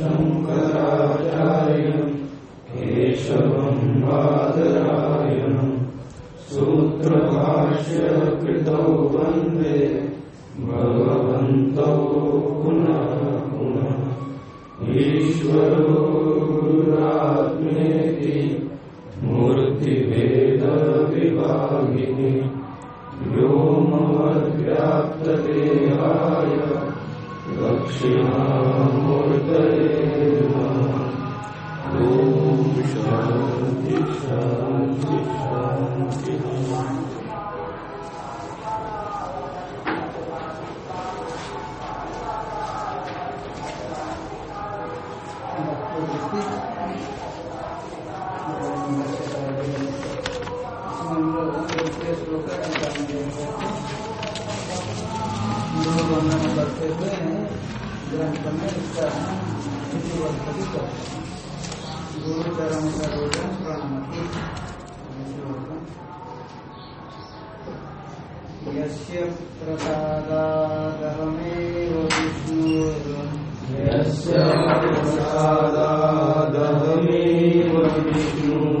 शङ्करा कृतौ वंदे। भगवन्तौ पुनः पुनः। ईश्वरो गुरुरात्मेति मूर्तिभेदविभागिनि। व्योमवद्व्याप्तदेहाय गुरुचरण सरोजन प्रणमति यस्य प्रसादादहमेव विष्णुर् यस्य प्रसादादहमेव विष्णुर्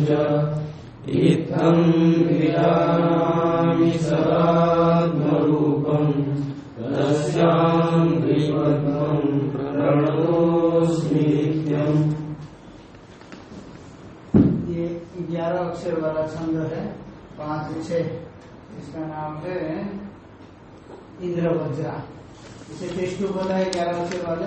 च इत्थं ग्यारह अक्षर वाला छंद है, पाँच इसका नाम है इंद्रवज्रा। इसे टेस्ट बताए ग्यारह अक्षर वाले।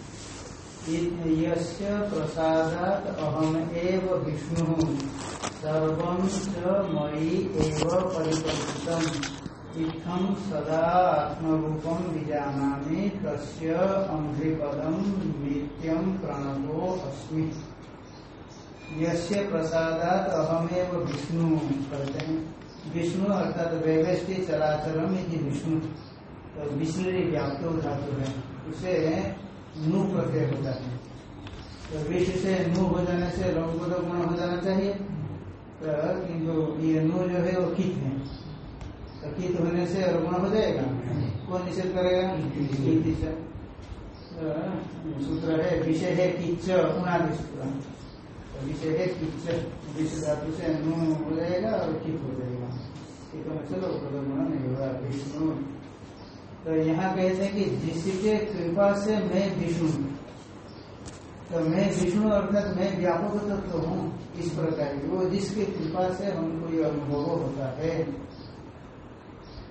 यस्य प्रसादात अहम एव विष्णु। सर्व मयि एव परिकल्पितम। इत्थम सदा आत्मरूपम विजानामि, तस्य अंघ्रिपदम नित्यम प्रणवो अस्मि। यस्य प्रसादात अहमेव विष्णु। कहते हैं विष्णु अर्थात व्यवस्थित चराचरम विष्णु। तो विष्णु व्याप्त धातु है। उसे नु प्रत्यय होता है। तो विष से नु हो जाने से रंग गुण हो जाना चाहिए। तो किंतु ये नु जो है वो कित है? तो कित होने से गुण हो जाएगा? कौन निषेध करेगा? तो सूत्र है विषय है किच्च उनादि सूत्र। तो विषय है किच्च विष धातु से नु हो जाएगा और कित हो जाएगा। चलो गुण नहीं होगा विष्णु। तो यहाँ कहते हैं कि जिसके कृपा से मैं विष्णु तो मैं विष्णु अर्थात मैं व्यापक तत्व तो हूँ इस प्रकार की। वो जिसके कृपा से हमको ये अनुभव होता है।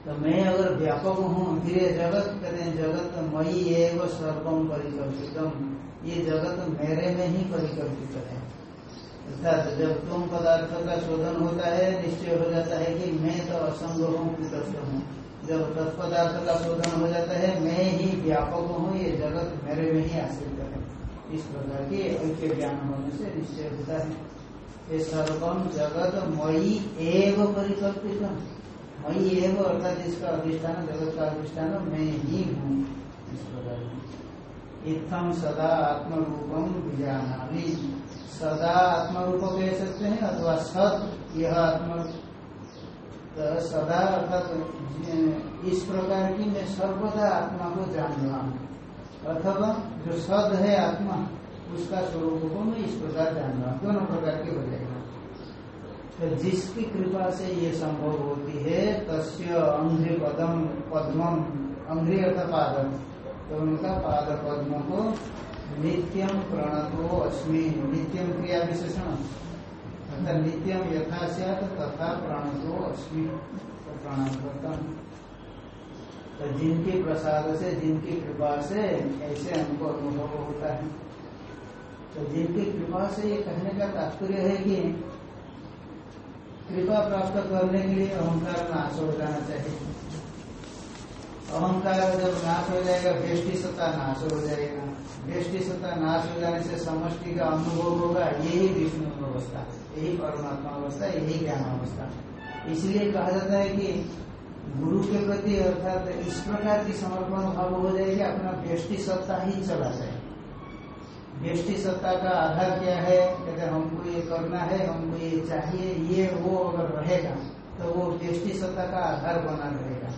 तो मैं अगर व्यापक हूँ फिर जगत हैं जगत मई एवं सर्वम परिकल्पितम। ये जगत मेरे में ही परिकल्पित है। अर्थात जब तुम पदार्थ का शोधन होता है, निश्चय हो जाता है कि मैं तो असंग हूँ हूँ। जब तत्पदार्थ का शोधन हो जाता है, मैं ही व्यापक हूँ, ये जगत मेरे में ही आश्रित है। इस प्रकार के ऐक्य ज्ञान होने से निश्चय होता है। ये सर्वम जगत मई एव परिकल्पित वही एवं अर्थात इसका अधिष्ठान, जगत का अधिष्ठान, मैं ही हूँ। इस प्रकार इतम सदा आत्म रूपम बीजाना सदा आत्म रूप कह सकते हैं, अथवा सत, यह आत्म तो सदा अर्थात इस प्रकार की मैं सर्वदा आत्मा को जान रहा हूँ। अथवा जो सद है आत्मा, उसका स्वरूप को मैं इस प्रकार जान रहा हूँ। दोनों प्रकार के हो जाएगा। तो जिसकी कृपा से ये संभव होती है, तस्य अंग्री पदम, पद्मम, अंग्री अर्थ पादम तो उनका पाद पद्म को नित्यम प्रणतो अस्मि नित्यम क्रिया विशेषण नित्यम यथा तथा प्राणतो अस्मी। तो प्रणाम करता। हूँ तो जिनके प्रसाद से, जिनकी कृपा से ऐसे हमको अनुभव होता है। तो जिनकी कृपा से ये कहने का तात्पर्य है कि कृपा प्राप्त करने के लिए अहंकार नाश हो जाना चाहिए। अहंकार जब नाश हो जाएगा व्यष्टि सत्ता नाश हो जाएगा। व्यष्टि सत्ता नाश हो जाने से समष्टि का अनुभव होगा यही विष्णु अवस्था यही परमात्मा अवस्था यही ज्ञान अवस्था इसलिए कहा जाता है कि गुरु के प्रति अर्थात इस प्रकार की समर्पण भाव हो जाएगी अपना व्यष्टि सत्ता ही चला जाए। व्यष्टि सत्ता का आधार क्या है? कहते हमको ये करना है, हमको ये चाहिए, ये वो अगर रहेगा तो वो व्यष्टि सत्ता का आधार बना रहेगा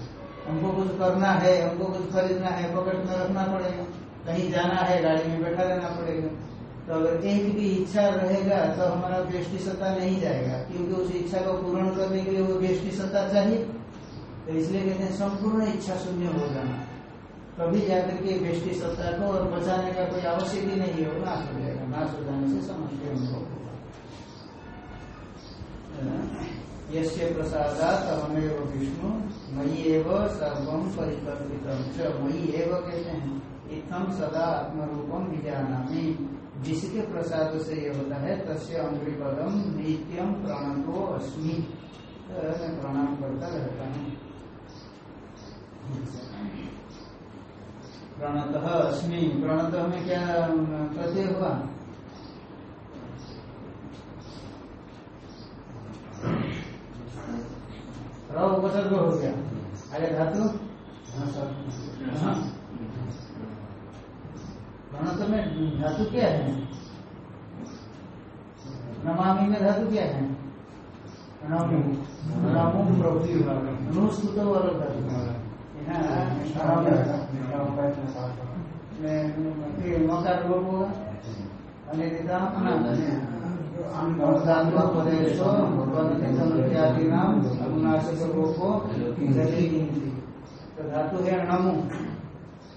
हमको कुछ करना है, हमको कुछ खरीदना है पॉकेट में रखना पड़ेगा। कहीं जाना है, गाड़ी में बैठा रहना पड़ेगा। तो अगर एक भी इच्छा रहेगा तो हमारा व्यष्टि सत्ता नहीं जाएगा, क्योंकि उस इच्छा को पूर्ण करने के लिए वो व्यष्टि सत्ता चाहिए। तो इसलिए कहते हैं, संपूर्ण इच्छा शून्य हो जाना। कभी जाकर के व्यष्टि सत्ता को और बचाने का कोई आवश्यक ही नहीं है, वो नाश हो जाएगा। नाश हो जाने से समझ अनुभव होगा। यस्य प्रसादात अहमेव विष्णु मई एव सर्वम परिकल्पित मई एव कहते हैं इतम सदा आत्मरूपम विजानामी। जिसके प्रसाद से ये होता है, तस्य अंग्री पदम नित्यम प्रणतो अस्मि। मैं प्रणाम करता रहता हूँ। प्रणत अस्मि। प्रणत में क्या, प्रत्यय हुआ? उपसर्ग हो गया। अरे धातु हाँ प्रणत में धातु क्या है नमामि में धातु क्या है नुस्तुत वाला मकार लोप होगा धातु है नमो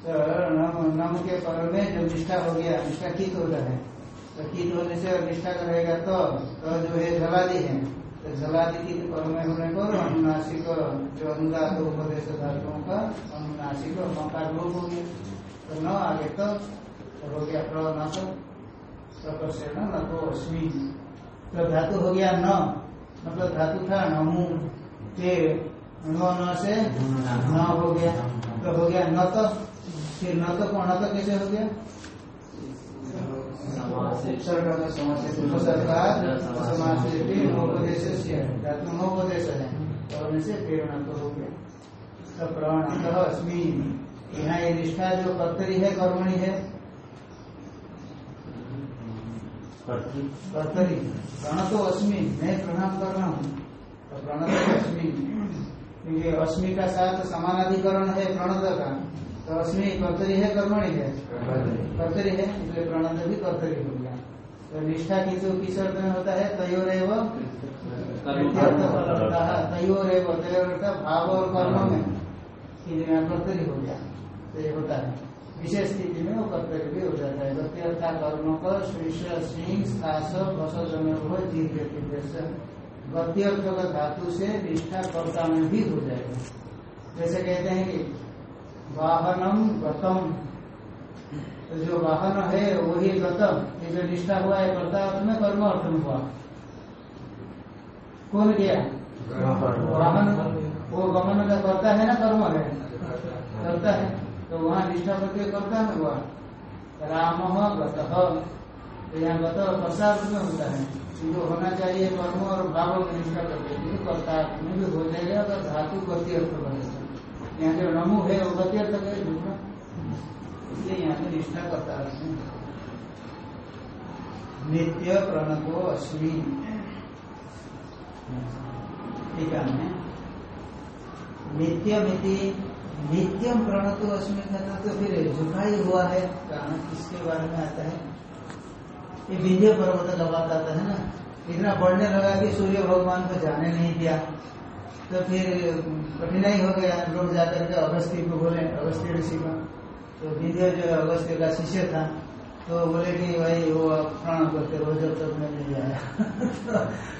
नम के पर में जो निष्ठा हो गया निष्ठा कित होता है। तो कित होने से निष्ठा करेगा तो, तो जो है जलादि है। तो जलादि की पर में होने पर अनुनासिक जो अनुदात उपदेश धातुओं का अनुनासिक मकार रूप हो गया। तो न आगे तो, तो हो गया प्र न तो प्रकर्षण न तो अश्मी तो धातु हो गया न। मतलब धातु था नमू के न से न हो गया। तो हो गया न तो। फिर न तो न तो कैसे हो गया? है तो से प्रेरणा तो हो गया। तो प्रणत अस्मी। यहाँ ये निष्ठा जो कर्तरी है कर्मणि है। कर्तरी। तो अस्मी। मैं प्रणाम कर रहा हूँ। तो प्रणत अस्मी। क्योंकि अस्मी का साथ समानाधिकरण है प्रणत का तो अस्मी कर्तरी है कर्मणि है। कर्तरी है इसलिए प्रणंद भी कर्तरी हो गया। तो निष्ठा की जो किस अर्थ में होता है तयोर एवं तयोर तयोर भाव और कर्म में कर्तरी हो गया। तो ये होता है। विशेष स्थिति में वो कर्तव्य भी हो जाता है। गत्यर्था कर्म का श्रीष सिंह शास गत्यर्थ का धातु से निष्ठा कर्ता में भी हो जाएगा। जैसे कहते हैं कि वाहनम गतम तो जो वाहन है, वही गतम ये जो निष्ठा हुआ है कर्ता अर्थ में कर्म अर्थ में हुआ। कौन गया वाहन। वो गमन का करता है ना कर्म है? करता है। तो वहाँ निष्ठा प्रत्यय करता है हुआ। राम गत तो यहाँ गत प्रसाद में होता है। जो होना चाहिए कर्म और भाव में निष्ठा करते कर्ता में भी हो जाएगा, अगर धातु गति अर्थ बनेगा यहाँ जो नमु है, वो गति अर्थ दूसरा इसलिए यहाँ पे निष्ठा करता है। नित्य प्रणतो अश्वी ठीक है नित्यमिति नित्यम प्रणतो अश्मी कहता तो फिर झुका ही हुआ है। कारण किसके बारे में आता है? ये विंध्य पर्वत का बात आता है ना। इतना बढ़ने लगा कि सूर्य भगवान को जाने नहीं दिया। तो फिर कठिनाई हो गया लोग जाकर के अगस्त्य को बोले अगस्त्य ऋषि को। तो विंध्य जो अगस्त्य का शिष्य था तो बोले कि भाई, वो प्रणाम करते रहो जब तक मैं नहीं आया।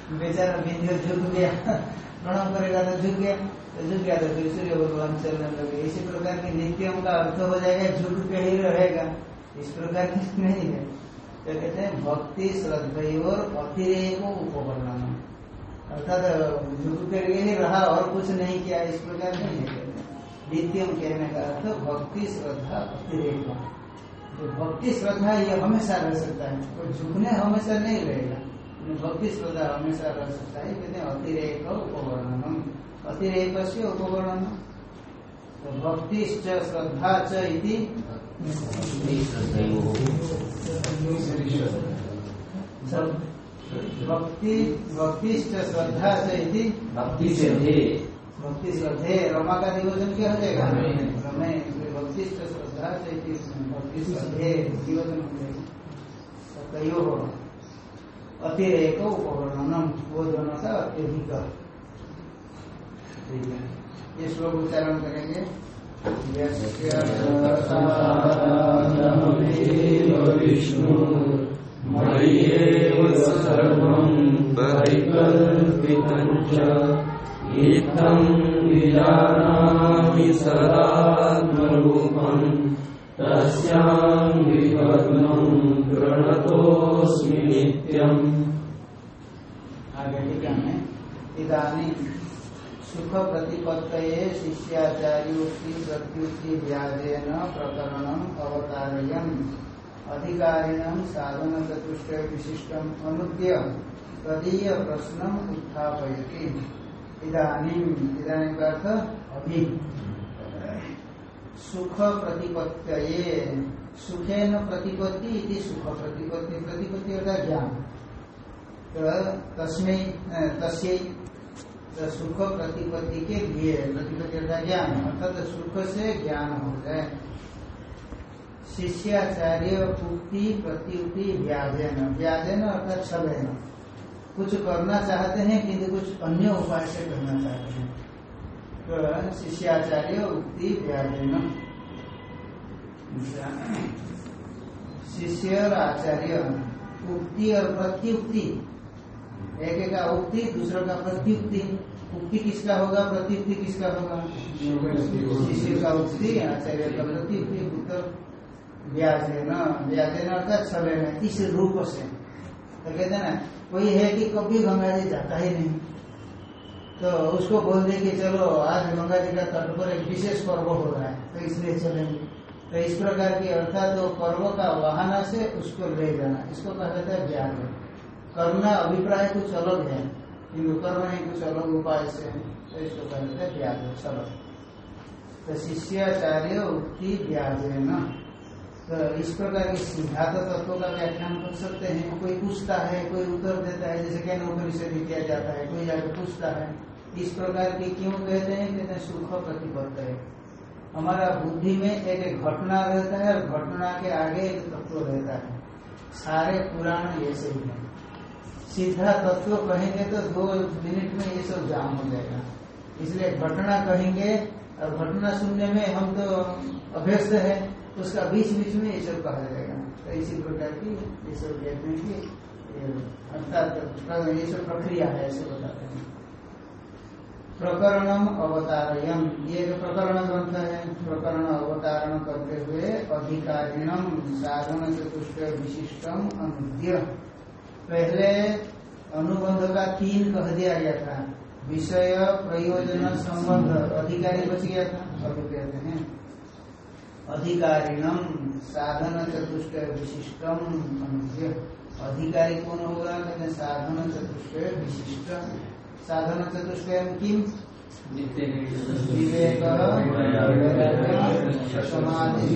तो बेचारा विंध्य झुक गया। प्रणाम करेगा तो झुक गया। तो झुक गया तो फिर सूर्य भगवान चलने लगे। इसी प्रकार की नित्यम का अर्थ हो जाएगा, झुक के ही रहेगा। इस प्रकार की नहीं है। तो कहते हैं, भक्ति श्रद्धा और अतिरेक उपकरण अर्थात झुक करके ही रहा और कुछ नहीं किया इस प्रकार नहीं है। नित्यम कहने का अर्थ भक्ति श्रद्धा अतिरेक जो भक्ति श्रद्धा ये हमेशा रह सकता है। तो झुकने हमेशा नहीं रहेगा। भक्ति श्रद्धा हमेशा रह सकता है। कहते हैं अतिरेक उपवर्णनम। अतिरेक से उपवर्णन तो भक्ति श्रद्धा च भक्ति भक्ति श्रद्धा से भक्ति से भक्ति श्रद्धे रमा का नियोजन क्या हो जाएगा? रमे भक्ति श्रद्धा से भक्ति श्रद्धे नियोजन हो जाएगा। हो। अतिरेक उपवर्णनम वो दोनों का अत्यधिक। ठीक है। ये श्लोक उच्चारण करेंगे। विष्णु। प्रणतोऽस्मि नित्यम् आगे टीका में इदानी सुख प्रतिपत्त शिष्याचार्योक्ति प्रत्युक्ति व्याजेन प्रकरण अवतारयन। अधिकारिण साधन चतुष्ट विशिष्ट अनुद्य तदीय प्रश्न उत्थापयति। इदानी इदानी का अर्थ अभी। सुख प्रतिपत्त सुखे न प्रतिपत्ति इति सुख प्रतिपत्ति प्रतिपत्ति अर्थात ज्ञान। तस्में तस्यै तो सुख प्रतिपत्ति के लिए प्रतिपत्ति का ज्ञान। अर्थात सुख से ज्ञान हो जाए। शिष्याचार्य उक्ति प्रत्युक्ति व्याजन व्याजन अर्थात छलेन कुछ करना चाहते हैं किंतु कुछ अन्य उपाय से करना चाहते हैं। तो शिष्याचार्य उक्ति व्याजन शिष्य और आचार्य उक्ति और प्रत्युक्ति। एक एक का उक्ति दूसरा का प्रत्युक्ति। उक्ति किसका होगा? प्रत्युक्ति किसका होगा? शिष्य का उक्ति आचार्य का प्रत्युक्ति उत्तर ब्याज न ब्याज है अर्थात में, इस रूप से। तो कहते हैं ना कोई है कि कभी गंगा जी जाता ही नहीं। तो उसको बोल दे कि चलो, आज गंगा जी का तट पर एक विशेष पर्व हो रहा है तो इसलिए चलेंगे। तो इस प्रकार की अर्थात तो पर्व का वाहना से उसको ले जाना, इसको कहा जाता है ब्याज करना अभिप्राय कुछ अलग है किन्तु कर्म है कुछ अलग उपाय से है तो इसको कहा जाता है ब्याज चलो। तो शिष्याचार्य ब्याज है न। तो इस प्रकार की सिद्धार्थ तत्व का व्याख्यान कर सकते हैं। कोई पूछता है, कोई उत्तर देता है, जैसे नौकरी से भी किया जाता है, कोई जाकर पूछता है, इस प्रकार की क्यों कहते हैं? कहते हैं, सुख प्रतिबद्ध है। हमारा बुद्धि में एक घटना रहता है और घटना के आगे एक तत्व रहता है। सारे पुराण ये सही है। सीधा तत्व कहेंगे तो दो मिनट में ये सब जाम हो जाएगा। इसलिए घटना कहेंगे और घटना सुनने में हम तो अभ्यस्त है। उसका बीच बीच में ये सब कहा जाएगा। तो इसी प्रकार की ये सब कहते हैं कि अर्थात ये सब प्रक्रिया है, ऐसे बताते हैं। प्रकरणम अवतारयम, ये एक प्रकरण ग्रंथ है। प्रकरण अवतारण करते हुए अधिकारिणम साधन चतुष्ट विशिष्टम अनुद्य पहले अनुबंध का तीन कह दिया गया था। विषय, प्रयोजन, संबंध, अधिकारी बच गया था अभी कहते हैं अधिकारिणम साधन चतुष्ट विशिष्टम अनुद्य अधिकारी कौन होगा? कहते साधन चतुष्ट विशिष्ट। साधन चतुष्टय किम विवेक समाधि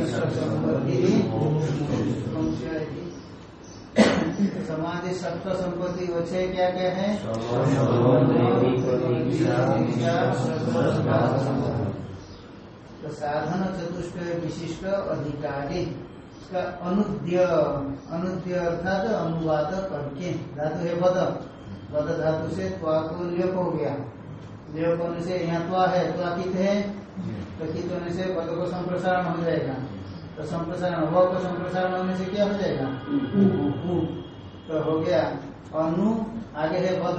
समाधि सत्व संपत्ति वो क्या क्या है? तो साधन चतुष्ट विशिष्ट अधिकारी इसका अनुद्य अनुद्य अर्थात अनुवाद करके धातु है बद बद धातु से त्वा को लिप हो गया। लिप होने से यहाँ त्वा है त्वा कित है। तो कित होने से पद को संप्रसारण हो जाएगा। तो संप्रसारण व को संप्रसारण होने से क्या हो जाएगा? तो हो गया अनु आगे है पद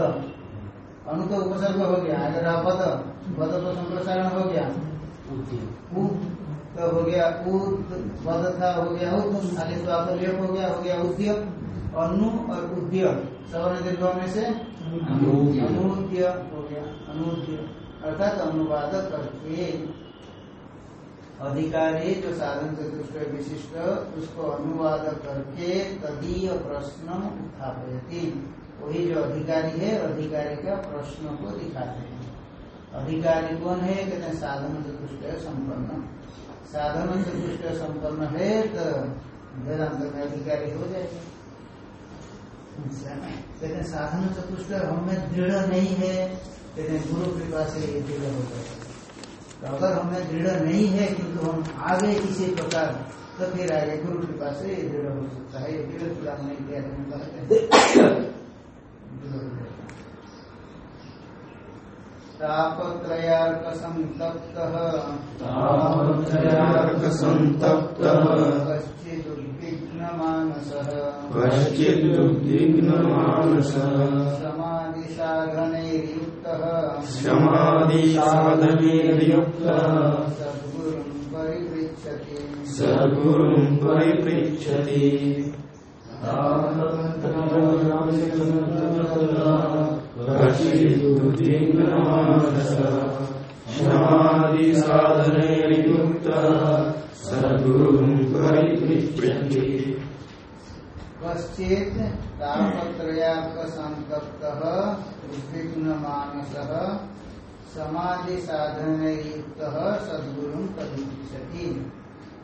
अनु तो उपसर्ग हो गया आगे रहा पद पद को संप्रसारण हो गया। तो हो। गया उद था हो गया उत आगे तो लेप हो गया हो गया उद्य अनु और उद्य सवर्ण दीर्घ में से अनुद्य हो गया अनुद्य अर्थात अनुवाद करके अधिकारी जो साधन चतुष्ट विशिष्ट उसको अनुवाद करके तदीय प्रश्न उत्थापयती वही जो अधिकारी है अधिकारी का प्रश्न को दिखाते हैं। अधिकारी कौन है, कहते हैं, साधन चतुष्ट संपन्न। साधन चतुष्ट संपन्न है तो वेदांत में अधिकारी हो जाएगा। कहते हैं, साधन चतुष्ट हमें दृढ़ नहीं है, कहते हैं, गुरु कृपा से ये दृढ़ हो जाएगा तो अगर हमें दृढ़ नहीं है किंतु हम आगे किसी प्रकार तो फिर आगे गुरु कृपा से ये दृढ़ हो सकता है, ये दृढ़ नहीं किया तापत्रयार्क संतप्त तापत्रयार्क संतप्तः कश्चिदुद्विग्न मानसः कश्चिदुद्विग्नमानसः समाधि साधनैर्युक्तः सद्गुरुं परिपृच्छति। सद्गुरुं परिपृच्छति। कश्चित् तापत्रयार्क संतप्त उद्विग्न मानस समाधि साधन युक्त सदगुरु कदिशति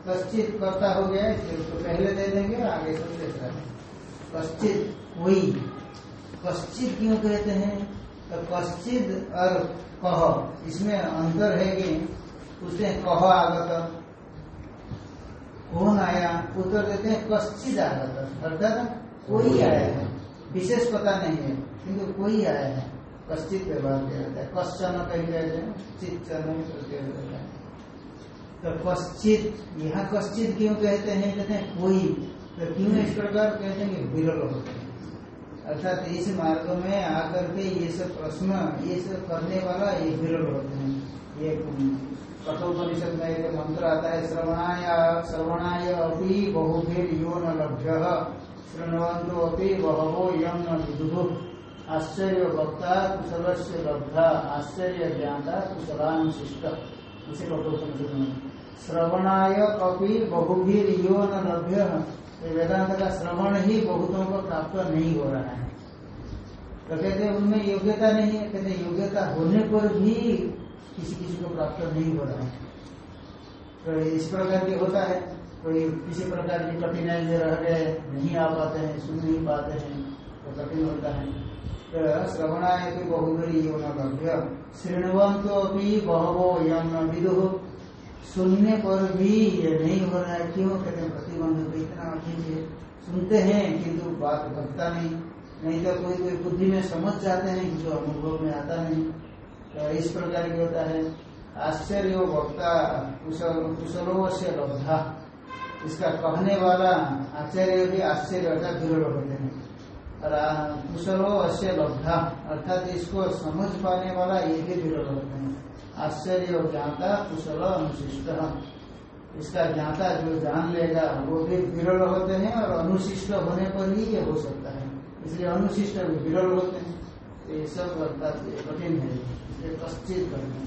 कश्चित कर्ता हो गया उसको पहले दे देंगे, आगे सब दूसरा कश्चित कोई कश्चित क्यों कहते हैं? तो कश्चित और कह इसमें अंतर है कि उसने कह आगत कौन आया? उत्तर देते हैं कश्चित आगत। अर्थात कोई आया है। विशेष पता नहीं है किंतु कोई आया है। कश्चित व्यवहार किया जाता है। कश्चन कहीं कहते हैं चित्चन प्रत्यय होता है। तो कश्चित यहाँ कश्चित क्यों कहते हैं? कहते हैं कोई। तो क्यों इस प्रकार कहते हैं कि विरल होते हैं? अर्थात इस मार्ग में आकर के ये सब प्रश्न, ये सब करने वाला ये विरल होते हैं। ये कठोपनिषद में एक मंत्र आता है, श्रवणाय श्रवणाय अपि बहुभिर यो न लभ्य। शृण्वन्तो अपि बहवो यम न विदुः। आश्चर्य वक्ता कुशल से लब्धा, आश्चर्य ज्ञाता कुशलानुशिष्ट। इसे कठोपनिषद में। श्रवणाय अपि बहुभिर यो न लभ्य। वेदांत का श्रवण ही बहुतों को प्राप्त नहीं हो रहा है। तो कहते हैं, उनमें योग्यता नहीं है। कहते योग्यता होने पर भी किसी किसी को प्राप्त नहीं हो रहा है। तो इस प्रकार की होता है। कोई किसी प्रकार की कठिनाई में रह गए, नहीं आ पाते हैं, सुन नहीं पाते हैं तो कठिन होता है। तो श्रवणाय बहुबरी यो न लभ्य श्रृणवंतो अभी बहवो यम विदु। सुनने पर भी ये नहीं हो रहा है, क्यों? कहते हैं, प्रतिबंध तो इतना कठिन है। सुनते हैं, किंतु बात बनता नहीं। नहीं तो कोई कोई बुद्धि में समझ जाते हैं, जो अनुभव में आता नहीं। तो इस प्रकार की होता है। आश्चर्य वक्ता, कुशल कुशलो से लब्धा इसका कहने वाला आश्चर्य भी आश्चर्य अर्थात विरल होते हैं। और कुशलो अश्य लब्धा अर्थात इसको समझ पाने वाला ये भी विरल होते हैं। आश्चर्य और ज्ञाता कुशल अनुशिष्ट इसका ज्ञाता जो जान लेगा, वो भी विरल होते हैं और अनुशिष्ट होने पर ही ये हो सकता है। इसलिए अनुशिष्ट भी विरल होते हैं। तो ये सब अर्थात कठिन है। इसलिए कश्चित करते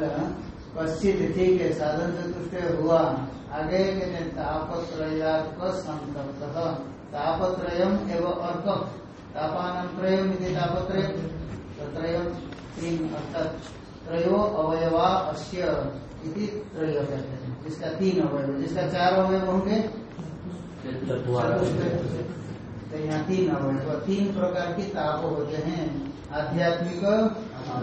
हैं। कश्चित ठीक है, साधन चतुष्ट हुआ। आगे कहते तापत्रयात्मक संकल्प तापत्रयम एवं अर्क तापान त्रयम तापत्रय त्रयम तीन अर्थात त्रयो अवयवा अस्य इति त्रय कहते हैं। जिसका तीन अवयव जिसका चार अवयव होंगे? तो यहाँ तीन अवयव। तीन प्रकार की ताप होते हैं। आध्यात्मिक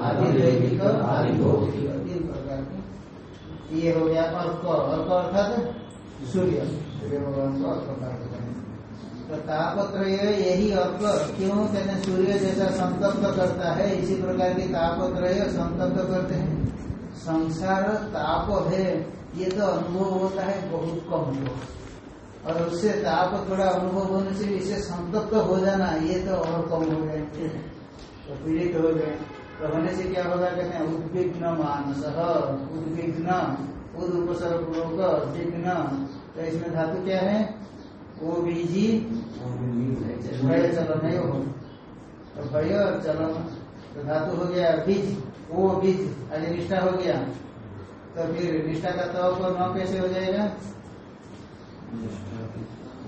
आधिदैविक आधिभौतिक। तीन प्रकार की। ये हो गया अर्क। अर्क अर्थात सूर्य। सूर्य भगवान को अर्क कहते हैं तो तापत्रय यही अर्क क्यों कहते सूर्य जैसा संतप्त करता है, इसी प्रकार की तापत्रय संतप्त करते हैं। संसार ताप है, ये तो अनुभव होता है, बहुत कम हो। और उससे ताप थोड़ा अनुभव होने से इसे संतप्त हो जाना, ये तो और कम हो गए तो पीड़ित हो गए। तो होने से क्या होगा, कहते हैं, उद्विग्न मानस, उद्विग्न उद उपसर्ग विघ्न तो इसमें धातु क्या है? वो बीजी चलन है वो तो भय और चलन तो धातु हो गया बीज वो बीज आगे निष्ठा हो गया तो फिर निष्ठा का तव को न कैसे हो जाएगा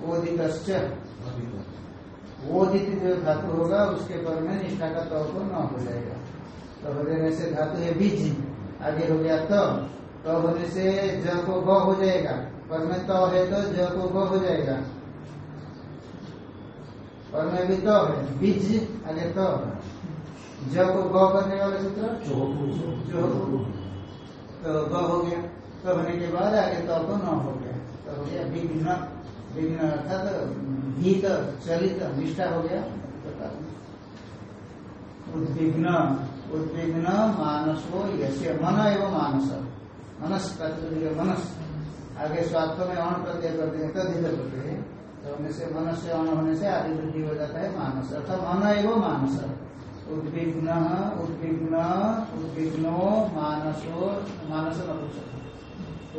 ओदित ओदित जो धातु होगा उसके पर में निष्ठा का तव को न हो जाएगा तो हो जाने से धातु है बीज आगे हो गया तो तो होने से ज को ग हो जाएगा पर में तो है तो ज को ग हो जाएगा और में भी तो है बीज आगे तो। ज को ग करने वाला सूत्र? जो तो ग हो गया। तो होने के बाद आगे तो को न हो गया। तो हो गया विघ्न। विघ्न अर्थात भीत चलित, निष्ठा हो गया। उद्विग्न। उद्विग्न मानसो यश्य मन एवं मानस। मनस मनस। आगे स्वार्थ में अण प्रत्यय कर देंगे तदित प्रत्यय तो होने से मनस से अण होने से आदि वृद्धि हो जाता है मानस। अर्थात मन एवं मानस। उद्विग्न उद्विग्न, उद्विग्नो, मानसो, मानस न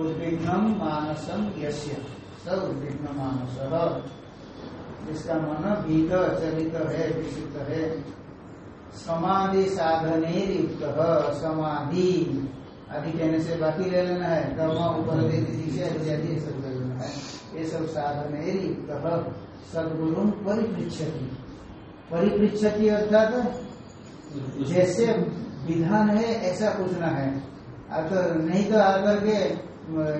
उद्विग्न मानसम यश्य स उद्विग्न मानस। जिसका मन भीत, चलित है विषित है। समाधि साधने युक्त समाधि। आदि कहने से बाकी ले लेना है। कर्म सब ले लेना है ये सब साधने युक्त सदगुरु परिपृति परिपृति अर्थात जैसे विधान है, ऐसा पूछना है। तो नहीं तो आकर के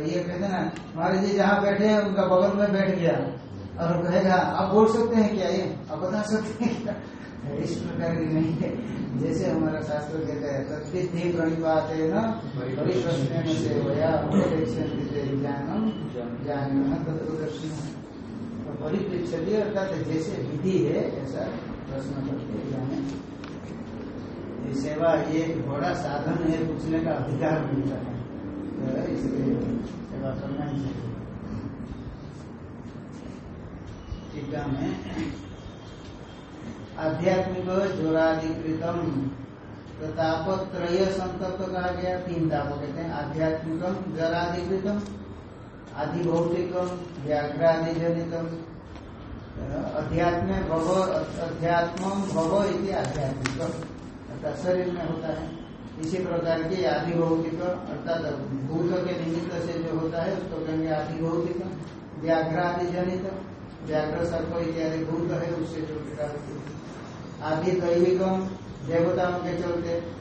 ये कहते ना, महाराज जी जहाँ बैठे हैं, उनका बगल में बैठ गया। और कहेगा, आप बोल सकते हैं क्या ये? आप बता सकते हैं क्या? इस प्रकार की नहीं है। जैसे हमारा शास्त्र कहता है तत्विधि प्रणिपात है न परिप्रश्न से होया ज्ञानम ज्ञान तत्वदर्शन तो परिप्रेक्षति अर्थात जैसे विधि है, ऐसा प्रश्न करते जाने ये सेवा, ये बड़ा साधन है, पूछने का अधिकार मिलता है। तो इसलिए सेवा करना ही चाहिए। टीका में आध्यात्मिक जोराधिकृतम तो तापत्रय संतप्त कहा गया तीन ताप कहते हैं, आध्यात्मिकम जराधिकृतम आदि भौतिकम व्याघ्रादिजनितम। अध्यात्म भव अध्यात्म भव इति आध्यात्मिक अर्थात शरीर में होता है। इसी प्रकार की आदि भौतिक अर्थात भूत के निमित्त से जो होता है, उसको कहेंगे आदि भौतिक व्याघ्रादि जनित व्याघ्र सर्प इत्यादि भूत है, उससे जो पीड़ा होती है। आदि दैविकम, देवताओं के चलते।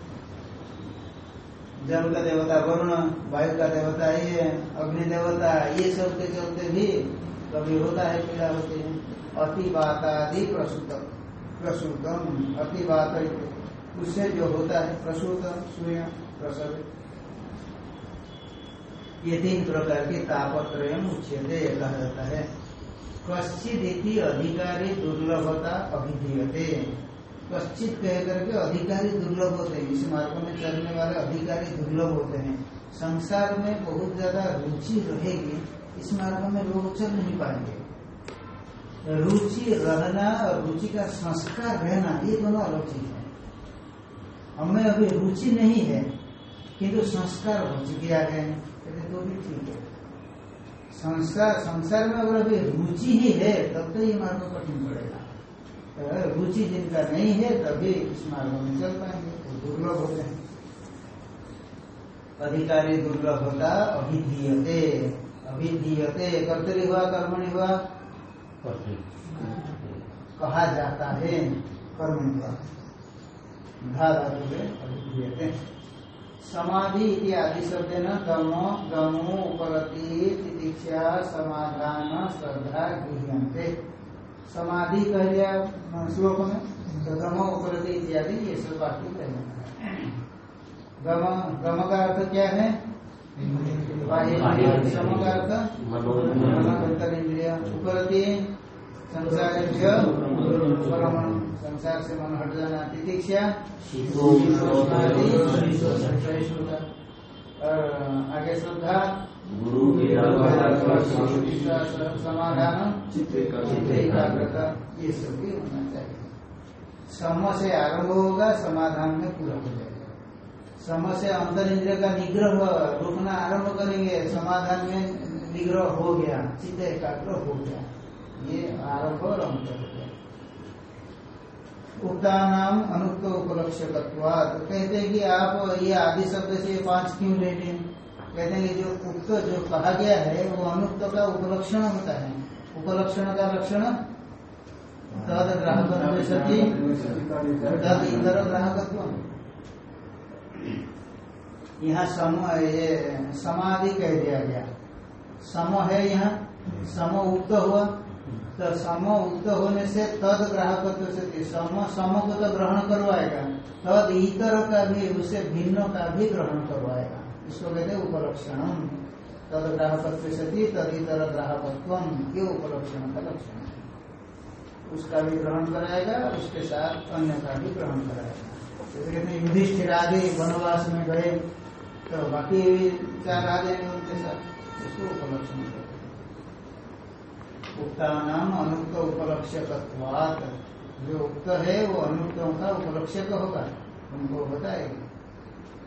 जल का देवता वरुण, वायु का देवता ये अग्नि देवता, ये सब के चलते भी कभी होता है पीड़ा होती है। अतिवातादि प्रसूत प्रसूतम अतिवात उससे जो होता है प्रसूत, सूर्य, प्रसव। ये तीन प्रकार के तापत्रय उच्छेदे कहा जाता है। कश्चित अधिकारी दुर्लभता अभिधीयते। कश्चित कह करके अधिकारी दुर्लभ होते हैं। इस मार्ग में चलने वाले अधिकारी दुर्लभ होते हैं। संसार में बहुत ज़्यादा रुचि रहेगी, इस मार्ग में लोग चल नहीं पाएँगे। रुचि रहना और रुचि का संस्कार रहना, ये दोनों अलग चीज़ है हमें अभी रुचि नहीं है, किंतु संस्कार हो आ गए कहते तो भी ठीक है। संस्कार संसार में अगर अभी रुचि ही है, तब तो ये मार्ग कठिन पड़ेगा। तो रुचि जिनका नहीं है तभी इस मार्ग में चल पाएँगे। तो दुर्लभ होते हैं। अधिकारी दुर्लभ होता अभिधीयते। अभिधीयते कर्तरी हुआ कर्मणि हुआ। कहा जाता है कर्म का धा धातु में अभिधीयते। समाधि इत्यादि शब्द न दम दमो उपरति तितिक्षा समाधान श्रद्धा गृह्यंते समाधि कह दिया श्लोक में तो दम उपरति इत्यादि ये सब बाकी कहने गम गम का अर्थ क्या है संसार संसार से मन हट जाना तितिक्षा और आगे श्रद्धा समाधान चित्त एकाग्रता। ये सब भी होना चाहिए। सम से आरंभ होगा समाधान में पूरा हो जाएगा। सम से अंतर इंद्र का निग्रह रोकना आरंभ करेंगे समाधान में निग्रह हो गया चित्त एकाग्र हो गया। ये आरंभ और अंत हो गया। उक्तानाम अनुक्त उपलक्ष्यकत्वात। तो कहते हैं कि आप ये आदि शब्द से पाँच क्यों लेते लें कहते हैं जो उक्त, जो कहा गया है, वो अनुक्त का उपलक्षण होता है। उपलक्षण का लक्षण? तद ग्राहक सती तद इतर ग्राहकत्व यहाँ सम ये समाधि कह दिया गया। सम है यहाँ। सम उक्त हुआ। तो सम उक्त होने से तद ग्राहकत्व से सम सम को तो ग्रहण करवाएगा। तद इतर का भी, उसे भिन्न का भी ग्रहण करवाएगा। इसको कहते उपलक्षण तद ग्राहकत्व सती तद इतर ग्राहकत्व ये उपलक्षण का लक्षण है। उसका भी ग्रहण कराएगा, उसके साथ अन्य का भी ग्रहण कराएगा। जैसे कहते हैं युधिष्ठिर आदि वनवास में गए तो बाकी चार आ उनके साथ, उसको उपलक्षण कहते उक्ता नाम अनुक्त उपलक्ष्यकत्वात जो उक्त है, वो अनुक्तों का उपलक्षक होगा। उनको बताएगी।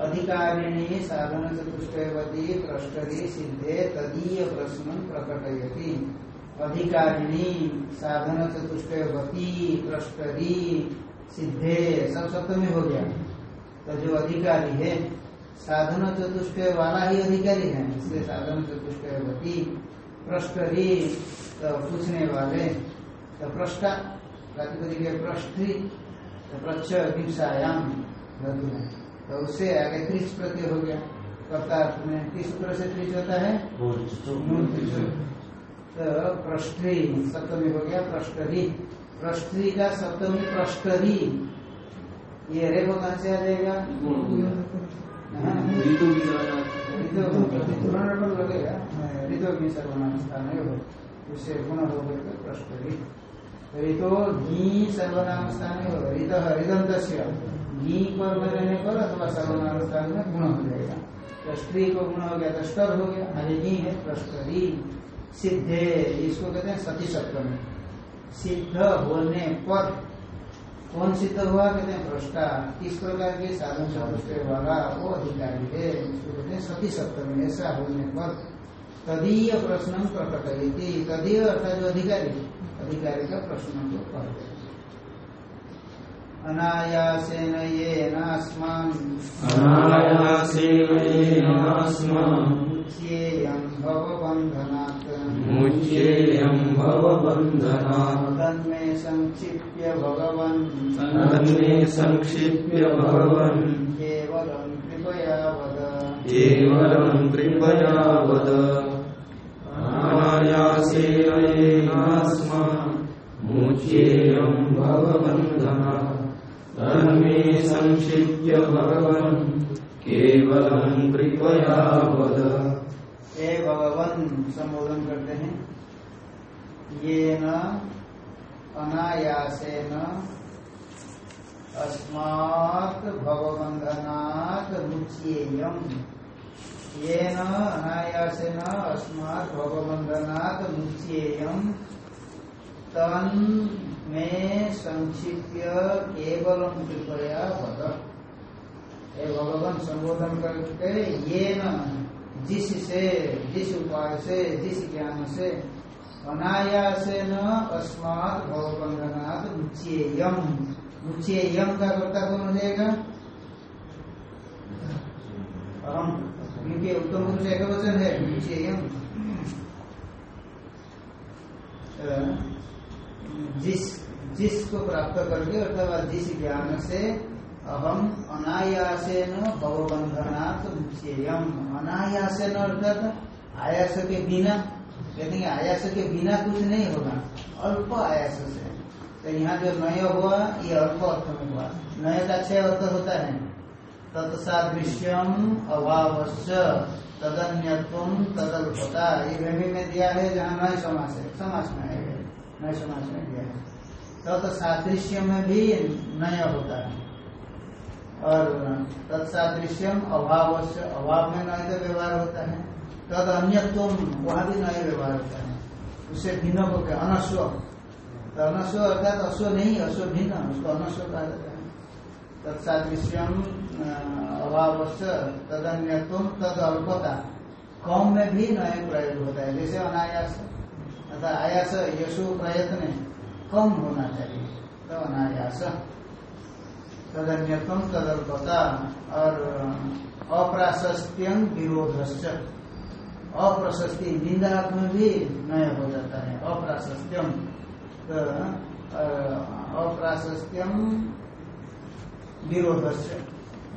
अधिकारिणी साधन सिद्धे, तदीय प्रश्न प्रकटयति। अधिकारिणी साधन चतुष्टयवती प्रष्टरी सिद्धे, सब सप्तमी हो गया। तो जो अधिकारी है साधन चतुष्टय वाला ही अधिकारी है, इसलिए साधन चतुष्टयवती प्रष्टरी तो पूछने वाले तो प्रष्टा, प्रातिपदिक है पृष्ठी तो हिंसायाम है तो उससे आगे त्रिच प्रत्यय हो गया। कर्तार्थ में किस सूत्र से त्रिच होता है? तो पृष्ठी सप्तमी हो गया पृष्ठरी पृष्ठी का सप्तमी पृष्ठरी ये रेखो कहाँ से आ जाएगा? लगेगा ऋतु की सर्वनाम स्थान है उससे गुण हो गए पृष्ठरी ऋतो घी सर्वनाम स्थान में ऋत हरिदंत घी पर में रहने पर अथवा सर्वनाम स्थान में गुण हो जाएगा। तो स्त्री को गुण हो गया तो स्तर हो गया आगे घी है, प्रस्तरी, सिद्धे, इसको कहते हैं सती सप्तमी सिद्ध होने पर कौन सिद्ध हुआ? कहते हैं भ्रष्टा। किस प्रकार के साधन चतुष्टय वाला वो अधिकारी है, इसको कहते हैं सती सप्तमी ऐसा होने पर। तदीय प्रश्न प्रकट तदीय अर्थात जो अधिकारी अधिकारी का प्रश्न को कहते हैं अनायासेन येनास्मान् मुच्येयं भवबन्धनात्। मुच्येयं भवबन्धनात्। तन्मे संक्षिप्य भगवन्। तन्मे संक्षिप्य भगवन्। केवलं कृपया वद। केवलं कृपया वद। अनायासेन येनास्मान् मुच्येयं भवबन्धनात्। तन्मे संक्षिप्य भगवन् केवलं कृपया वद। हे भगवन, संबोधन करते हैं। ये अनायासेन अस्मात् भवबंधनात् मुच्येयम। ये अनायासेन अस्मात् भवबंधनात् मुच्येयम। तन मैं संक्षिप्य केवल कृपया बद हे भगवान संबोधन करके ये न जिससे जिस उपाय से जिस ज्ञान से अनायास न अस्मात भवबंधनात् मुच्येयम मुच्येयम का कर्ता कौन हो जाएगा? अहम क्योंकि उत्तम पुरुष एक वचन है मुच्येयम जिस जिस को प्राप्त करके अर्थात जिस ज्ञान से अहम अनायासेन भवबंधनात् मुच्येयम। अनायासेन अर्थात आयास के बिना, कहते हैं आयास के बिना कुछ नहीं होगा, अल्प आयास से। तो यहाँ जो नय हुआ, ये अल्प अर्थ में हुआ। नय का छह अर्थ होता है। तत्सादृश्यम अभाव तदन्यत्व तदल्पता। ये में दिया है जहाँ नय समास है। समास में है नय समास में दिया है तत्सादृश्य में भी नय होता है। और तत्सादृश्यम अभाव अभाव में नय तो व्यवहार होता है। तद अन्यत्व वहाँ भी नए व्यवहार होता है। उससे भिन्न को क्या अनस्व तो अनस्व अर्थात अश्व नहीं, अश्व भिन्न, उसको अनस्व कहा जाता है। तत्सादृश्यम अभाव तद अन्यत्व तद अल्पता कम में भी नए प्रयोग होता है। जैसे अनायास। अर्थात आयास यशु प्रयत्न कम होना चाहिए। तो अनायास। तदन्यत्व तदल्पता और अप्राशस्त्यम विरोधश्च। अप्रशस्ति निंदा में भी नय हो जाता है। अप्राशस्त्यम तो अप्राशस्त्यम विरोध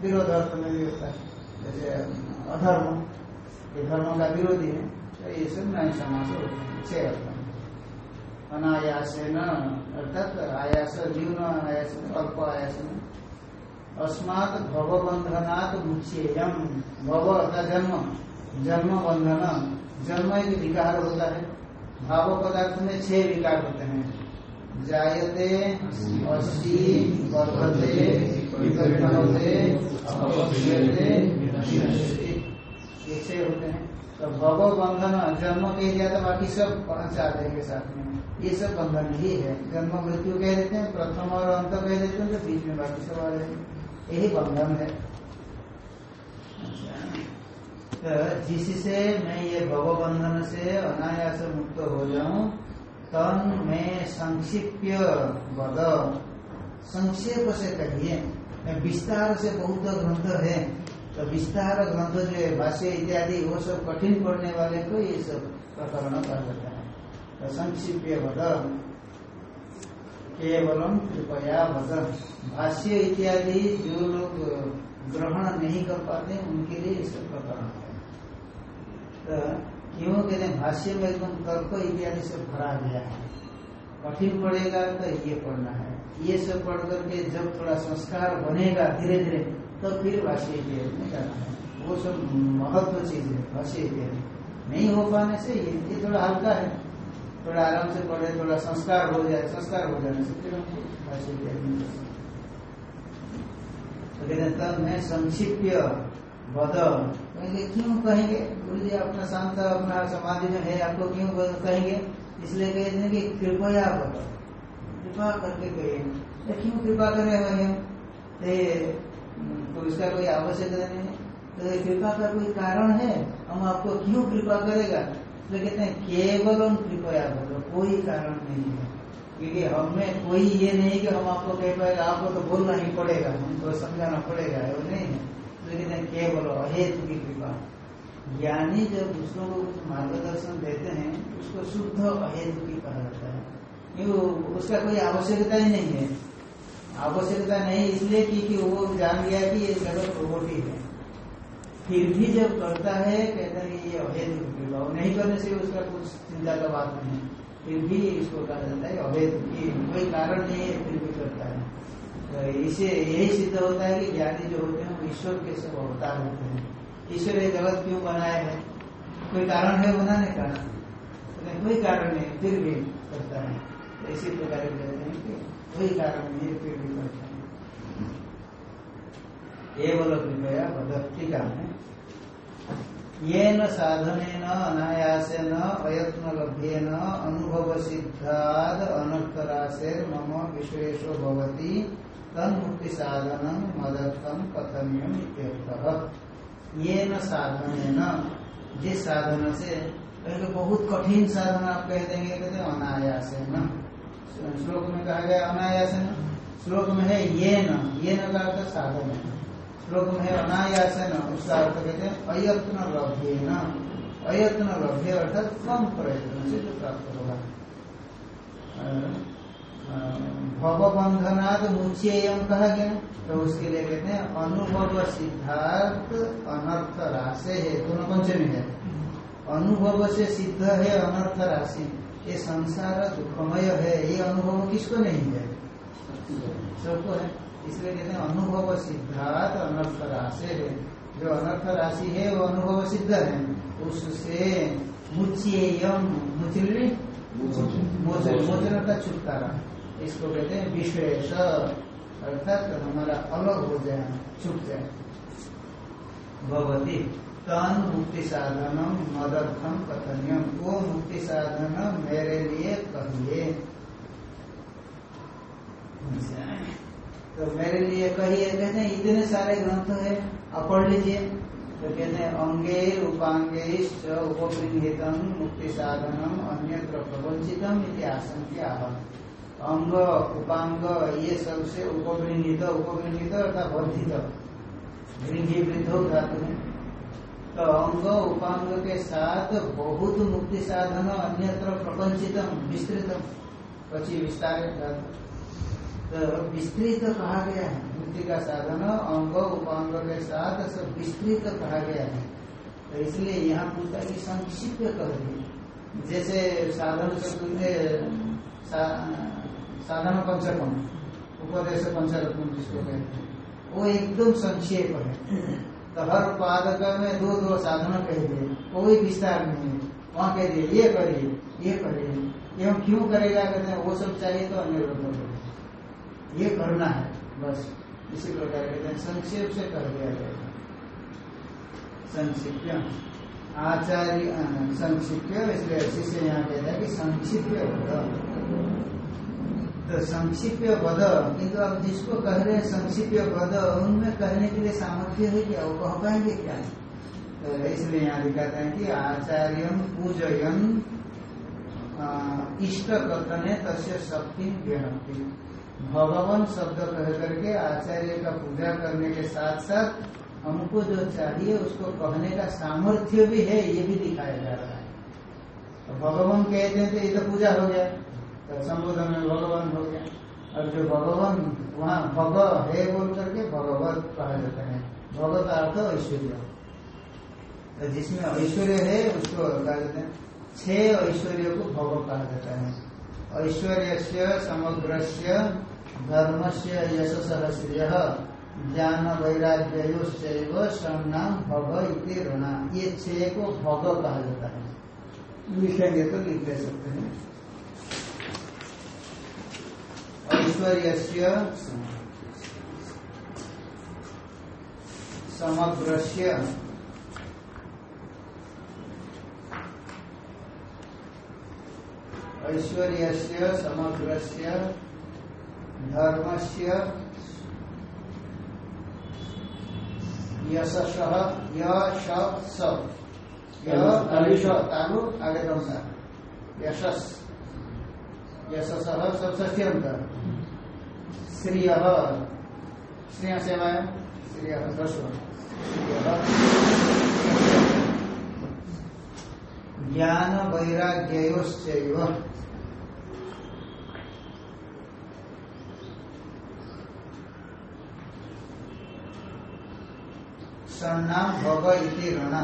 विरोध अर्थ में भी होता है। जैसे अधर्म। ये धर्म का विरोधी है। तो ये सब नए समास होते अनायास न अर्थात आयास जीवन आयास अल्प आयास भव अर्थात जन्म। जन्म बंधन जन्म एक विकार होता है। भाव पदार्थ में छह विकार होते हैं। जायते ये छह होते हैं। तो भव बंधन जन्म कह दिया तो बाकी सब पहुँचा देंगे साथ में। ये सब बंधन ही है। जन्म, मृत्यु कह देते हैं, प्रथम और अंत कह देते हैं तो बीच में बाकी सब आ जाएँगे यही बंधन है। तो जिससे मैं ये भव बंधन से अनायास मुक्त हो जाऊँ, तन में संक्षिप्य बद संक्षेप से कहिए। विस्तार से बहुत ग्रंथ है। तो विस्तार ग्रंथ जो है, भाष्य इत्यादि, वो सब कठिन पढ़ने वाले को ये सब प्रकरण कर देता है। तो संक्षिप्य बद केवलम कृपया बद भाष्य इत्यादि जो लोग ग्रहण नहीं कर पाते, उनके लिए ये सब प्रकरण है। तो क्यों कहते भाष्य में एकदम तर्क इत्यादि से भरा गया है। कठिन पड़ेगा तो ये पढ़ना है। ये सब पढ़ करके जब थोड़ा संस्कार बनेगा धीरे धीरे तो फिर भाष्य इत्यादि में जाना है। वो सब महत्व चीज़ है भाष्य इत्यादि नहीं हो पाने से ये, ये थोड़ा हल्का है। थोड़ा आराम से पढ़े थोड़ा संस्कार हो जाए संस्कार हो जाने से फिर हमको भाष्य इत्यादि तो कहते तब मैं संक्षिप्य बद कहेंगे क्यों कहेंगे? गुरु जी अपना शांत अपना समाधि में है आपको क्यों कहेंगे? इसलिए कहते हैं कि कृपया बद कृपा करके कहेंगे क्यों कृपा करे हुए तो इसका कोई आवश्यकता नहीं है। तो कृपा का कोई कारण है? हम आपको क्यों कृपा करेगा? तो कहते हैं केवल कृपया बद कोई कारण नहीं है। क्योंकि हमें कोई ये नहीं कि हम आपको कह पाएगा आपको तो बोलना ही पड़ेगा, हमको समझाना पड़ेगा वो नहीं है। तो कहते हैं, केवल अहेतु की कृपा। ज्ञानी जब दूसरों को मार्गदर्शन देते हैं, उसको शुद्ध अहेतु की कहा जाता है। उसका कोई आवश्यकता ही नहीं है। आवश्यकता नहीं इसलिए क्योंकि वो जान गया कि ये जगत रोबोटी है। फिर भी जब करता है, कहता है ये की कृपा नहीं करने से उसका कुछ चिंता का बात नहीं। फिर भी इसको कहा जाता है अवैध की कोई कारण नहीं है, फिर भी करता है। तो इसे, यही सिद्ध होता है कि ज्ञानी जो होते हैं, वो ईश्वर के सब अवतार होते हैं। ईश्वर ये जगत क्यों बनाए है? कोई कारण है बनाने का? तो कोई कारण नहीं, फिर भी करता है। तो इसी प्रकार कहते हैं कि कोई कारण फिर ये बोलो कृपया टीका है ये न न न अयत्न लभ्ये न अनुभव सिद्धाद मम भवति तन्मुक्ति मदर्थम कथनीयम इत्यर्थः ये न साधने न जिस साधन से बहुत कठिन साधन आप कह देंगे, कहते अनायास है न श्लोक में कहा गया अनायास है न श्लोक में है ये न ये न का अर्थ साधन है। श्लोक में है अनायास है न उसका अर्थ कहते हैं अयत्न लभ्य न अयत्न लभ्य अर्थात कम प्रयत्न से जो प्राप्त होगा। भवबंधनाद मुच्येयम कहा गया। तो उसके लिए कहते हैं अनुभव सिद्धार्थ अनर्थ राशि है। दोनों पंचमी है। अनुभव से सिद्ध है अनर्थ राशि ये संसार दुखमय है ये अनुभव किसको नहीं है? सबको है। इसलिए कहते हैं अनुभव सिद्धार्थ अनर्थ राशि है। जो अनर्थ राशि है वो अनुभव सिद्ध है। उससे मुच्येयम मुचली मोचन। का छुटकारा। इसको कहते हैं विशेष। अर्थात हमारा अलग हो जाए छूट जाए। भगवती तन मुक्ति साधनम मदर्थम कथनियम। वो मुक्ति साधन मेरे लिए कहिए। तो मेरे लिए कहिए, कहते हैं, इतने सारे ग्रंथ है, आप पढ़ लीजिए। तो कहते हैं, अंगे उपांगे उपगृहितम मुक्ति साधनम अन्यत्र प्रवंचितम आशंका अंग, उपांग, ये सबसे उपगृहित उपगृहित अर्थात वर्धित। वृद्धि वृद्ध धातु है। तो अंग उपांग के साथ बहुत मुक्ति साधन अन्यत्र प्रपंचितम विस्तृतम। पची विस्तार तो विस्तृत कहा गया है मुक्ति का साधन अंग उपांग के साथ सब विस्तृत कहा गया है। तो इसलिए यहाँ पूछता कि संक्षिप्त कर दिए जैसे साधन सा, साधन पंचकम उपदेश पंचरत्न जिसको कहते हैं वो एकदम संक्षेप है। तो हर पादक में दो दो साधन कह दिए। कोई विस्तार नहीं है। वहाँ कह दिए, ये करिए ये करिए एवं क्यों करेगा? कहते हैं, वो सब चाहिए तो अन्य लोग ये करना है, बस। इसी प्रकार कहते हैं, संक्षेप से कर दिया जाएगा संक्षिप्त। आचार्य, संक्षिप्त। इसलिए से यहाँ कहता है कि संक्षिप्त बध तो संक्षिप्त बध किंतु अब जिसको कह रहे हैं संक्षिप्त बध उनमें कहने के लिए सामर्थ्य है क्या? वो कह पाएँगे क्या? तो इसलिए यहाँ दिखाते हैं कि आचार्य पूजयन इष्ट कथने तस्य शक्ति व्यक्ति भगवान शब्द कह करके आचार्य का पूजा करने के साथ साथ हमको जो चाहिए उसको कहने का सामर्थ्य भी है, ये भी दिखाया जा रहा है। तो भगवान कहते हैं तो ये तो पूजा हो गया। तो संबोधन में भगवान हो गया। और जो भगवान, वहाँ भग, है बोल करके भगवत कहा जाता है। भगवत अर्थ ऐश्वर्य। तो जिसमें ऐश्वर्य है, उसको कहा जाता है। छह ऐश्वर्य को भग कहा जाता है। ऐश्वर्य से समग्र धर्म से यश श्रेय ज्ञान वैराग्य भग इति ये छह को भग कहा जाता है। लिखेंगे तो लिख ले सकते हैं। ऐश्वर्य समग्र ऐश्वर्य समग्र धर्म से यश यश सब तालु आगे दमसा यशस। यशस सब षष्ट्यंत श्रिय श्रिय श्रिय दस्व ज्ञान वैराग्योश्चैव भव इति ऋणा।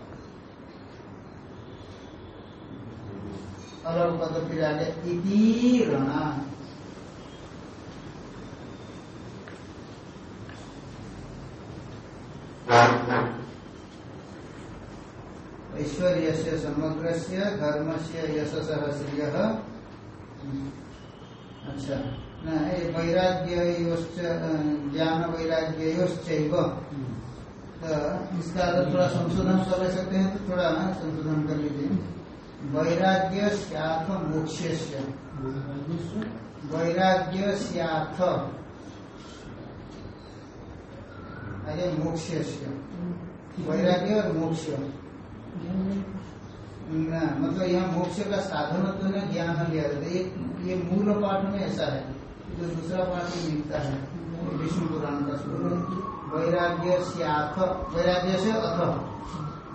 अलग पद फिर आगे इति रणा। ऐश्वर्य से समग्र से धर्म से यशस श्रिय अच्छा न ये वैराग्य ज्ञान वैराग्य तो इसका अगर थोड़ा संशोधन कर सकते हैं तो थोड़ा संशोधन कर लीजिए। वैराग्य स्याथ मोक्ष वैराग्य स्याथ आगे मोक्ष वैराग्य और मोक्ष। ना मतलब यहाँ मोक्ष का साधन तो है, ज्ञान लिया जाता है। ये मूल पाठ में ऐसा है, जो दूसरा पाठ में मिलता है, विष्णु पुराण का श्लोक। वैराग्य स्याथ वैराग्य से अथ।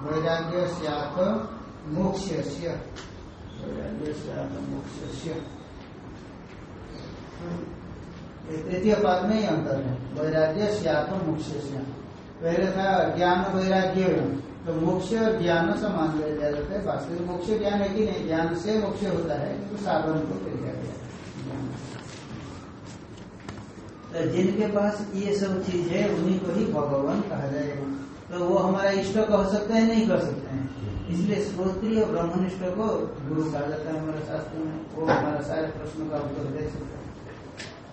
वैराग्य स्याथ मोक्ष तृतीय पाद में ही अंतर है वैराग्य स्याथ मोक्ष पहले था ज्ञान वैराग्य तो मोक्ष और ज्ञान समान लिया जाता है। वास्तविक मोक्ष ज्ञान है कि नहीं? ज्ञान से मोक्ष होता है। तो साधन को किया गया तो जिनके पास ये सब चीज़ है, उन्हीं को ही भगवान कहा जाएगा। तो वो हमारा इष्ट कह सकते हैं, नहीं कर सकते। इसलिए श्रोत्रीय ब्रह्मनिष्ठ को गुरु कहा जाता है हमारे शास्त्र में, वो हमारा सारे प्रश्नों का उत्तर दे सकते हैं।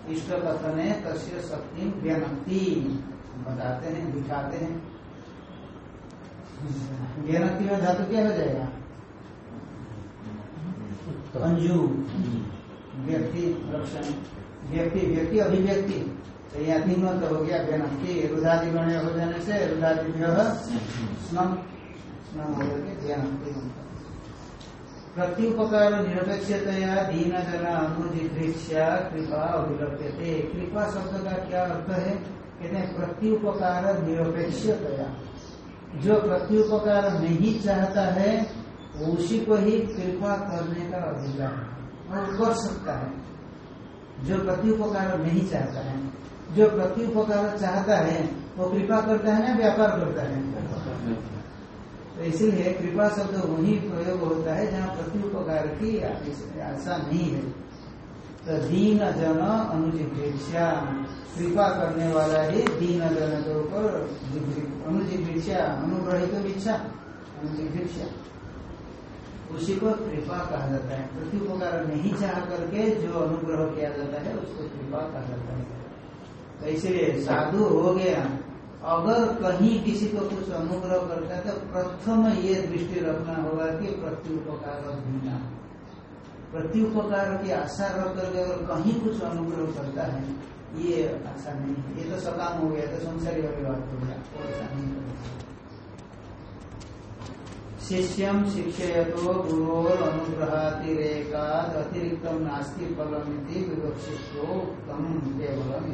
इष्ट कथन है तस्य शक्ति व्यनक्ति, बताते हैं, दिखाते हैं। ज्ञानक्ति में धातु क्या हो जाएगा? अंजू। व्यक्ति, लक्षण। व्यक्ति व्यक्ति, अभिव्यक्ति। तो यहाँ तीनों तो हो गया ज्ञानक्ति रुदादि गण्य हो जाने से रुधादि स्नम प्रत्युपकार निरपेक्षतया दीन जन अनुजिघ्रीक्षा कृपा अभिलप्यते। कृपा शब्द का क्या अर्थ है? कहते हैं प्रत्युपकार निरपेक्षतया जो प्रत्युपकार नहीं चाहता है, उसी को ही कृपा करने का अधिकार और कर सकता है। जो प्रत्युपकार नहीं चाहता है, जो प्रत्युपकार चाहता है, वो कृपा करता है ना व्यापार करता है। तो इसीलिए कृपा शब्द वही प्रयोग होता है जहाँ प्रत्युपकार की आशा नहीं है। तो दीन जन अनुजिभ्रेक्षा कृपा करने वाला ही दीन जन के ऊपर अनुजिभ्रेक्षा अनुग्रहित इच्छा अनुजिभ्रेक्षा उसी को कृपा कहा जाता है। प्रत्युपकार नहीं चाह करके जो अनुग्रह किया जाता है, उसको कृपा कहा जाता है। तो इसलिए साधु हो गया। अगर कहीं किसी को कुछ अनुग्रह करता है तो प्रथम ये दृष्टि रखना होगा कि प्रत्युपकार भीना प्रत्युपकार की आशा रख करके अगर कहीं कुछ अनुग्रह करता है, ये आशा नहीं ये तो सकाम हो गया तो संसारी बात हो गया, और ऐसा नहीं शिष्यम शिक्षयतो गुरोर अनुग्रहातिरेकाद अतिरिक्त नास्ति फलमिति विवक्षितोक्तम केवलम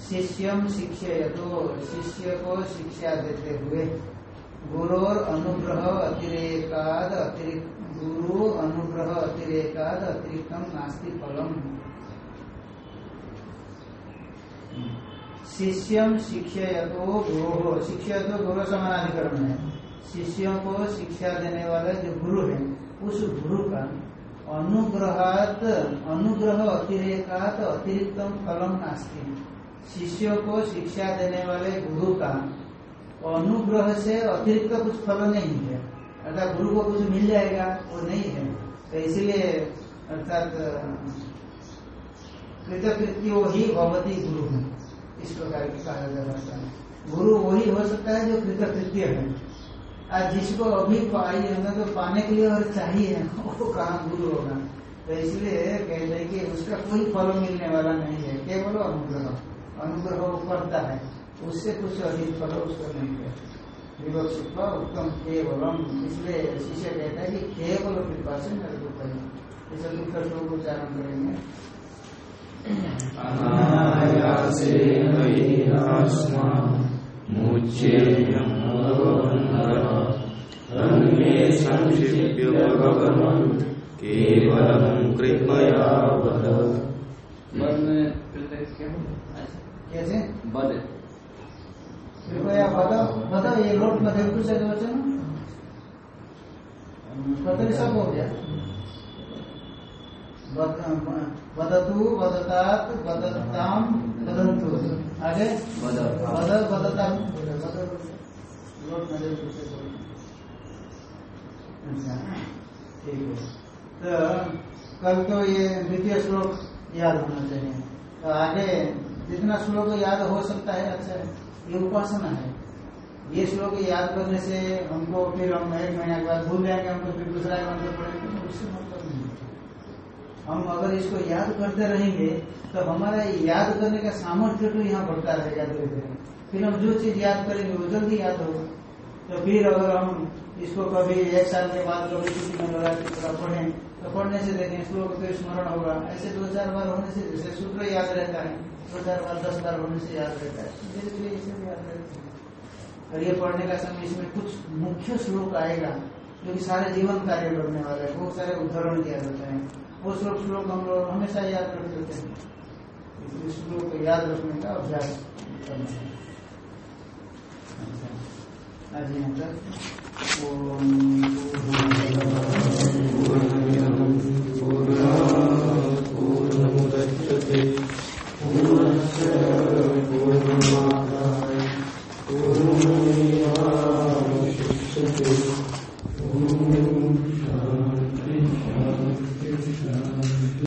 शिष्यम शिक्षयतो शिष्य को शिक्षा देते हुए। गुरोर अनुग्रह अतिरेकाद अतिरिक्त गुरु अनुग्रह अतिरेकाद अतिरिक्तम नास्ति फलम। शिष्यम शिक्षयतो गुरु। शिक्षयतो गुरु समानाधिकरण है। शिष्यों को शिक्षा देने वाला जो गुरु है, उस गुरु का अनुग्रहात अनुग्रह अतिरेकात अतिरिक्तम फलम नास्ति। शिष्यों को शिक्षा देने वाले गुरु का अनुग्रह से अतिरिक्त कुछ फल नहीं है। अर्थात गुरु को कुछ मिल जाएगा, वो नहीं है। तो इसलिए अर्थात, कृतकृत्यो ही भगवती गुरु है। इस प्रकार की कहा जा सकता है। गुरु वही हो सकता है जो कृतकृत्य है। आज जिसको अभी पाई है तो पाने के लिए और चाहिए वो कहा गुरु होगा? तो इसलिए कहते हैं कि उसका कोई फल मिलने वाला नहीं है, केवल अनुग्रह। अनुग्रह करता है उससे कुछ अधिक फल उसको नहीं है विवक्षित उत्तम केवलम। इसलिए शिष्य कहता है कि केवल कृपा से मेरे को कही इसे दुख श्लोक उच्चारण करेंगे केवलं कृपया वद। बद में क्या होगा कैसे? बद। कृपया ये लोट वचन सब हो गया आगे? बद। बद बदता। लोट। अच्छा, ठीक है। तो कल तो ये द्वितीय श्लोक याद होना चाहिए। तो आगे जितना श्लोक याद हो सकता है अच्छा है ये उपासना है। ये श्लोक याद करने से हमको फिर हम एक महीने के बाद भूल जाएँगे, हमको फिर दूसरा मंत्र पढ़ेंगे तो उससे मतलब नहीं हम अगर इसको याद करते रहेंगे तो हमारा याद करने का सामर्थ्य तो यहाँ बढ़ता रहेगा धीरे धीरे। फिर हम जो चीज़ याद करेंगे, वो जल्दी याद होगा। तो फिर अगर हम इसको कभी एक साल के बाद कभी किसी में लगा की तरह पढ़ें तो पढ़ने से देखें, श्लोक तो स्मरण होगा। ऐसे दो चार बार होने से जैसे सूत्र याद रहता है दो चार बार दस बार होने से याद रहता है। धीरे धीरे इसे भी याद रहता है। और ये पढ़ने का समय इसमें कुछ मुख्य श्लोक आएगा जो कि सारे जीवन कार्य करने वाले हैं। बहुत सारे उदाहरण किया जाता है। वो श्लोक श्लोक हम लोग हमेशा याद रख देते हैं। इसलिए श्लोक को याद रखने का अभ्यास करना है। अच्छा। आज यहाँ तक।